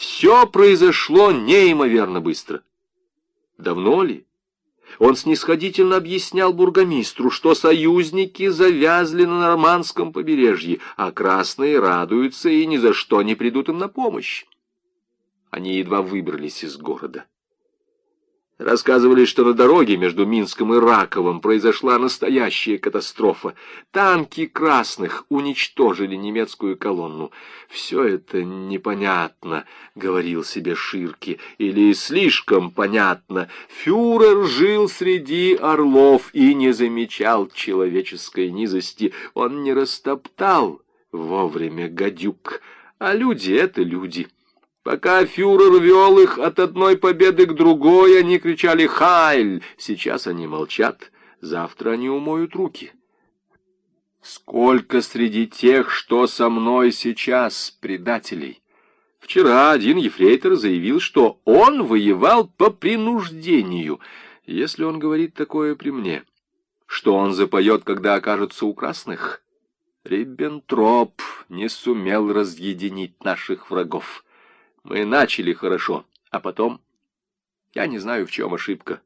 Все произошло неимоверно быстро. Давно ли? Он снисходительно объяснял бургомистру, что союзники завязли на нормандском побережье, а красные радуются и ни за что не придут им на помощь. Они едва выбрались из города. Рассказывали, что на дороге между Минском и Раковым произошла настоящая катастрофа. Танки красных уничтожили немецкую колонну. «Все это непонятно», — говорил себе Ширки, — «или слишком понятно. Фюрер жил среди орлов и не замечал человеческой низости. Он не растоптал вовремя гадюк, а люди — это люди». Пока фюрер вел их от одной победы к другой, они кричали «Хайль!». Сейчас они молчат, завтра они умоют руки. Сколько среди тех, что со мной сейчас, предателей? Вчера один ефрейтор заявил, что он воевал по принуждению. Если он говорит такое при мне, что он запоет, когда окажется у красных? Риббентроп не сумел разъединить наших врагов. Мы начали хорошо, а потом... Я не знаю, в чем ошибка.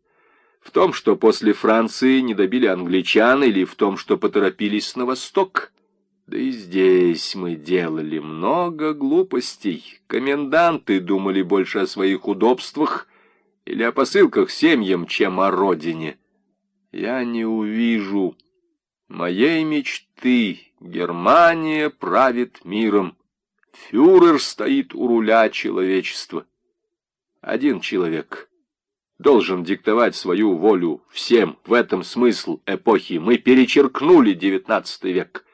В том, что после Франции не добили англичан, или в том, что поторопились на восток. Да и здесь мы делали много глупостей. Коменданты думали больше о своих удобствах или о посылках семьям, чем о родине. Я не увижу моей мечты. Германия правит миром. Фюрер стоит у руля человечества. Один человек должен диктовать свою волю всем. В этом смысл эпохи. Мы перечеркнули девятнадцатый век.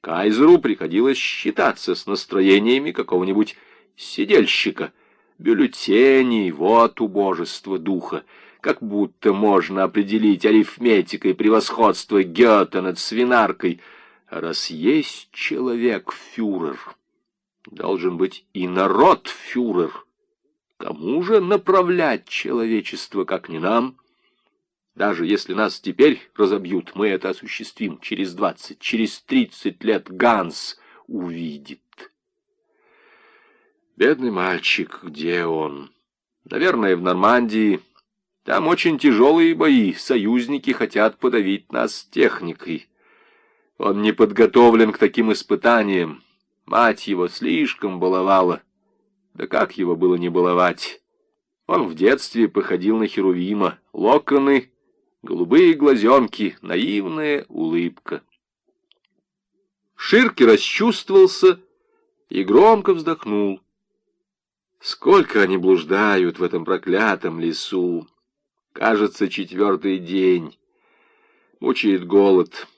Кайзеру приходилось считаться с настроениями какого-нибудь сидельщика. Бюллетени — вот убожество духа. Как будто можно определить арифметикой превосходство Гёте над свинаркой. Раз есть человек-фюрер должен быть и народ фюрер. Кому же направлять человечество, как не нам? Даже если нас теперь разобьют, мы это осуществим через двадцать, через тридцать лет Ганс увидит. Бедный мальчик, где он? Наверное, в Нормандии. Там очень тяжелые бои, союзники хотят подавить нас техникой. Он не подготовлен к таким испытаниям. Мать его слишком баловала. Да как его было не баловать? Он в детстве походил на Херувима. Локоны, голубые глазенки, наивная улыбка. Ширки расчувствовался и громко вздохнул. Сколько они блуждают в этом проклятом лесу. Кажется, четвертый день. Мучает голод.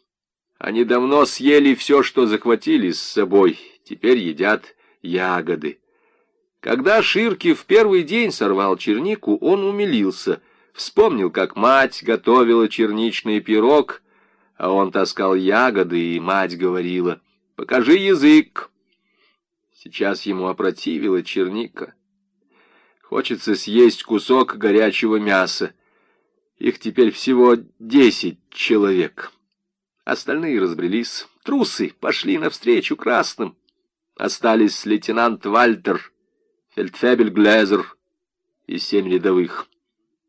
Они давно съели все, что захватили с собой, теперь едят ягоды. Когда Ширки в первый день сорвал чернику, он умилился, вспомнил, как мать готовила черничный пирог, а он таскал ягоды, и мать говорила, «Покажи язык». Сейчас ему опротивила черника. Хочется съесть кусок горячего мяса. Их теперь всего десять человек. Остальные разбрелись. Трусы пошли навстречу красным остались лейтенант Вальтер, фельдфебель Глезер и семь рядовых.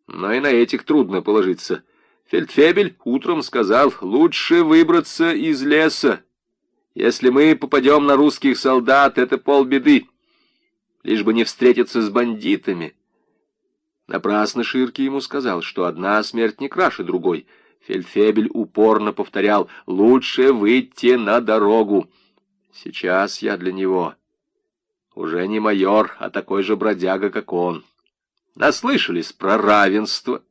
Но и на этих трудно положиться. Фельдфебель утром сказал, лучше выбраться из леса. Если мы попадем на русских солдат, это полбеды. Лишь бы не встретиться с бандитами. Напрасно Ширки ему сказал, что одна смерть не краше другой. Фельдфебель упорно повторял, лучше выйти на дорогу. Сейчас я для него уже не майор, а такой же бродяга, как он. Наслышались про равенство.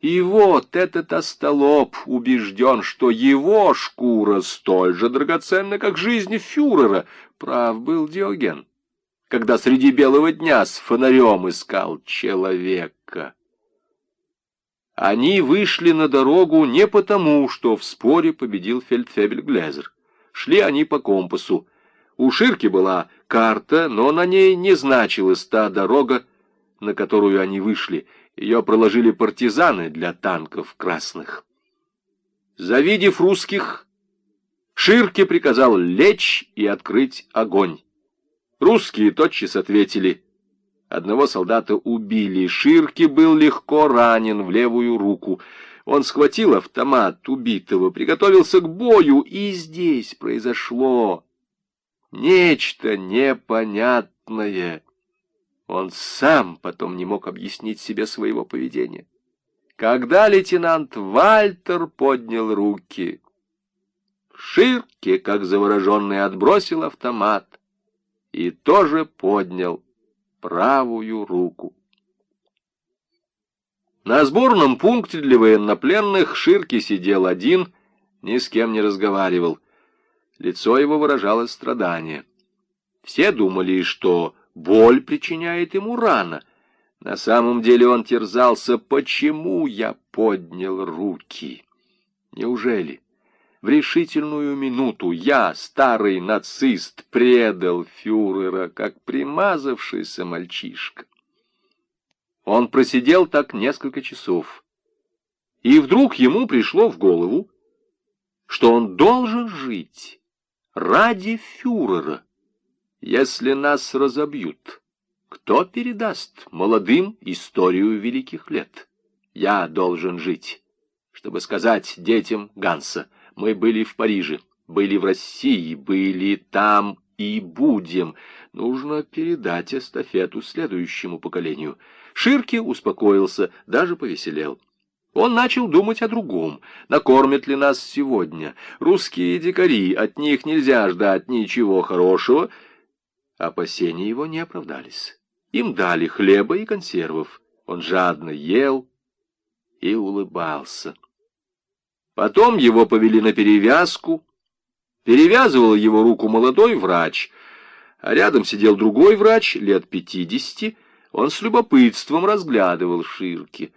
И вот этот остолоп убежден, что его шкура столь же драгоценна, как жизнь фюрера. Прав был Диоген, когда среди белого дня с фонарем искал человека. Они вышли на дорогу не потому, что в споре победил фельдфебель Глезер. Шли они по компасу. У Ширки была карта, но на ней не значилась та дорога, на которую они вышли. Ее проложили партизаны для танков красных. Завидев русских, Ширке приказал лечь и открыть огонь. Русские тотчас ответили. Одного солдата убили, Ширки был легко ранен в левую руку. Он схватил автомат убитого, приготовился к бою, и здесь произошло нечто непонятное. Он сам потом не мог объяснить себе своего поведения. Когда лейтенант Вальтер поднял руки, Ширки, как завороженный, отбросил автомат и тоже поднял правую руку. На сборном пункте для военнопленных Ширки сидел один, ни с кем не разговаривал. Лицо его выражало страдание. Все думали, что боль причиняет ему рана. На самом деле он терзался, почему я поднял руки. Неужели в решительную минуту я, старый нацист, предал фюрера, как примазавшийся мальчишка? Он просидел так несколько часов. И вдруг ему пришло в голову, что он должен жить ради фюрера. Если нас разобьют, кто передаст молодым историю великих лет? Я должен жить, чтобы сказать детям Ганса, мы были в Париже, были в России, были там и будем. Нужно передать эстафету следующему поколению. Ширки успокоился, даже повеселел. Он начал думать о другом. Накормят ли нас сегодня? Русские дикари, от них нельзя ждать ничего хорошего — Опасения его не оправдались. Им дали хлеба и консервов. Он жадно ел и улыбался. Потом его повели на перевязку. Перевязывал его руку молодой врач, а рядом сидел другой врач, лет пятидесяти. Он с любопытством разглядывал Ширки.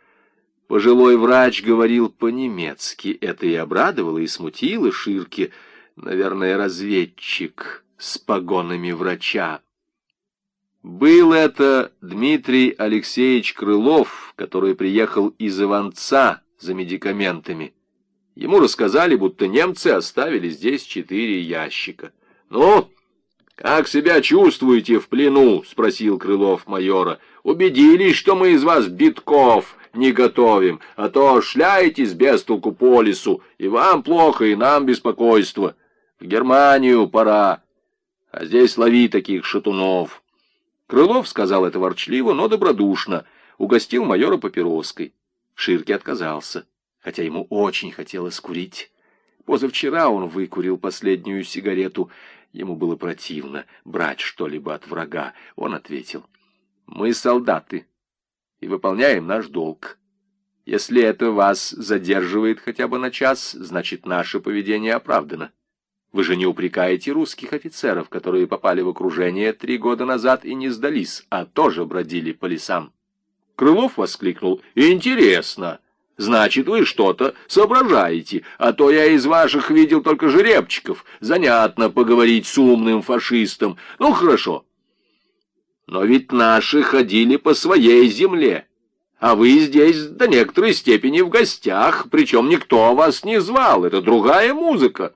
Пожилой врач говорил по-немецки. Это и обрадовало, и смутило Ширки. Наверное, разведчик с погонами врача. Был это Дмитрий Алексеевич Крылов, который приехал из Иванца за медикаментами. Ему рассказали, будто немцы оставили здесь четыре ящика. «Ну, как себя чувствуете в плену?» — спросил Крылов майора. «Убедились, что мы из вас битков не готовим, а то шляетесь без толку по лесу, и вам плохо, и нам беспокойство. В Германию пора а здесь лови таких шатунов. Крылов сказал это ворчливо, но добродушно, угостил майора папироской. Ширки отказался, хотя ему очень хотелось курить. Позавчера он выкурил последнюю сигарету. Ему было противно брать что-либо от врага. Он ответил, «Мы солдаты и выполняем наш долг. Если это вас задерживает хотя бы на час, значит, наше поведение оправдано». Вы же не упрекаете русских офицеров, которые попали в окружение три года назад и не сдались, а тоже бродили по лесам. Крылов воскликнул. «Интересно! Значит, вы что-то соображаете, а то я из ваших видел только жеребчиков. Занятно поговорить с умным фашистом. Ну, хорошо. Но ведь наши ходили по своей земле, а вы здесь до некоторой степени в гостях, причем никто вас не звал, это другая музыка».